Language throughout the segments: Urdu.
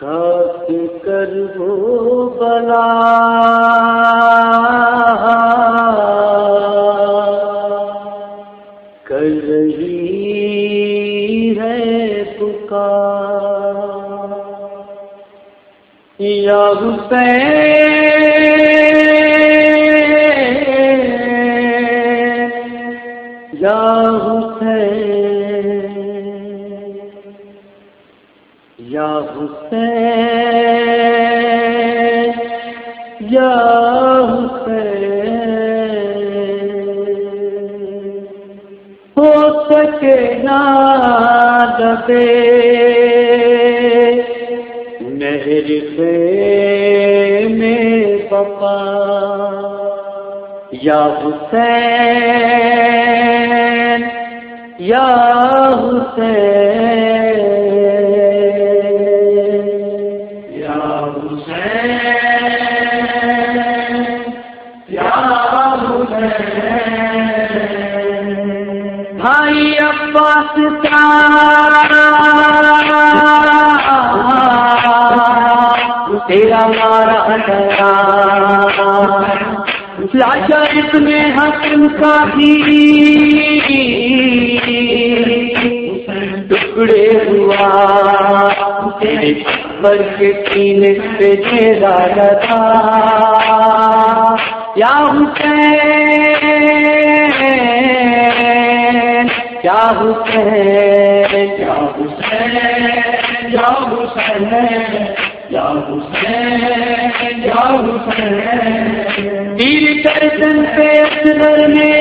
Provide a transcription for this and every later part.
خاک کر وہ بلا۔ کر رہی ہے پکار۔ یا حسین یا حسین۔ یا حسین یا حسین، ہو سکے نہ دبے نہر میں پپا یا حسین یا حسین تیرا مارا ڈرا لاجا اس میں حسن کا بھی ٹکڑے ہوا پر کے سینے پہ جیرا لگا یا حسین حسین یا حسین یا حسین یا حسین یا حسین۔ تیر کرتن پہ اصغر میں،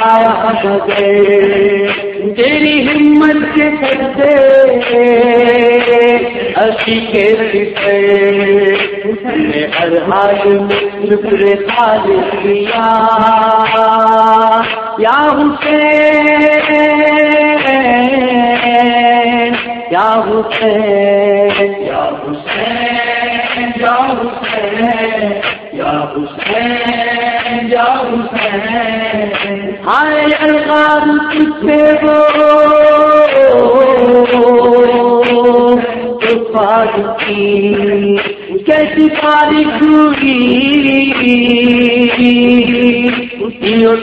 آیا تیری ہمت کے کرتے اسی کے رشتے۔ نے ہر حال میں شکر خالق کیا۔ یا حسین یا حسین یا حسین یا حسین یا حسین یا حسین۔ ہائے الغار کتے وہ کی کیسی تاریخ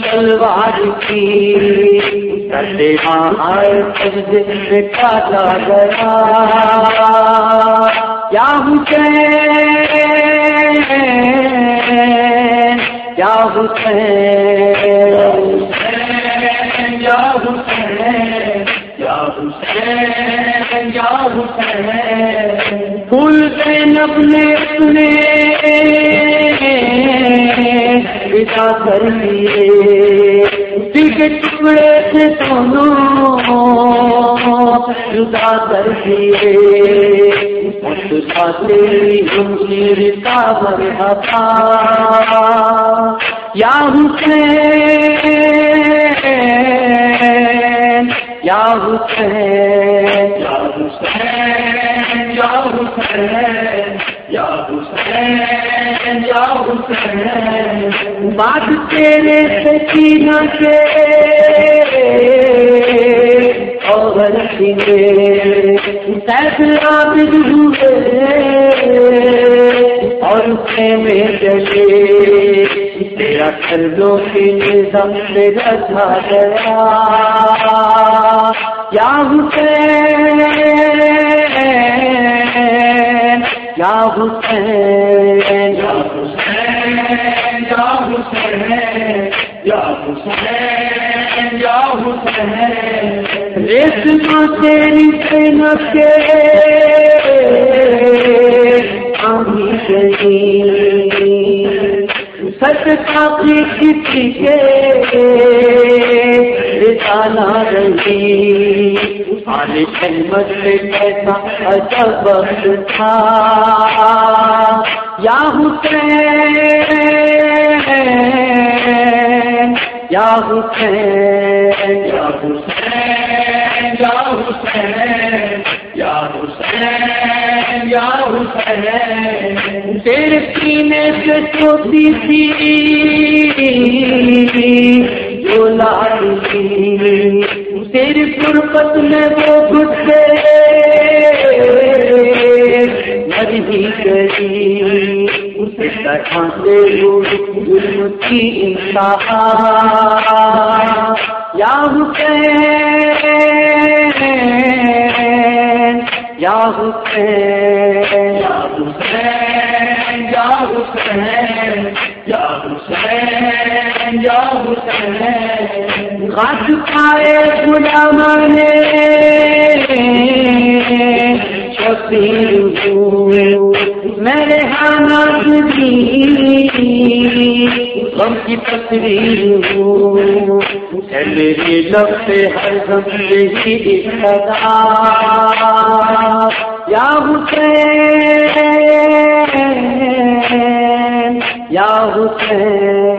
تلوار کی کرتے آئے سجدے میں گیا یا حسین یا حسین یا حسین یا حسین اپنے اپنے بتا کر لیے کے ٹکڑے سے دونوں جدا کر دیے۔ تیری گمشیر کا مرحبا۔ یا حسین یا حسین۔ یا حسین یا حسین یا حسین یا حسین بات تیرے سکینہ کے اور سینے فیصلہ اور میں چلے تیرا قلبوں کی نظام سے رکھا گیا۔ یا حسین یا حسین یا حسین یا حسین یا حسین۔ یا حسین تیری سین کے آمی گئی سچ کافی کسی کے رسالہ رہی آنے خدمت سے کیسا عجب وقت تھا یا حسین یا حسین یا حسین یا حسین یا حسین یا حسین تیرے سینے سے چھوٹی سی بولا تیری قربت میں وہ گھٹے نہیں کری۔ اس طرح سے ظلم کی انتہا۔ یا حسین یا حسین یا حسین یا حسین یا حسین۔ یا حسین غد پائے غلام نے شبیر میرے ہاتھ دی غم کی۔ تصویر ہوں میری لب سے ہر غم ہی ابتدا یا حسین یا حسین۔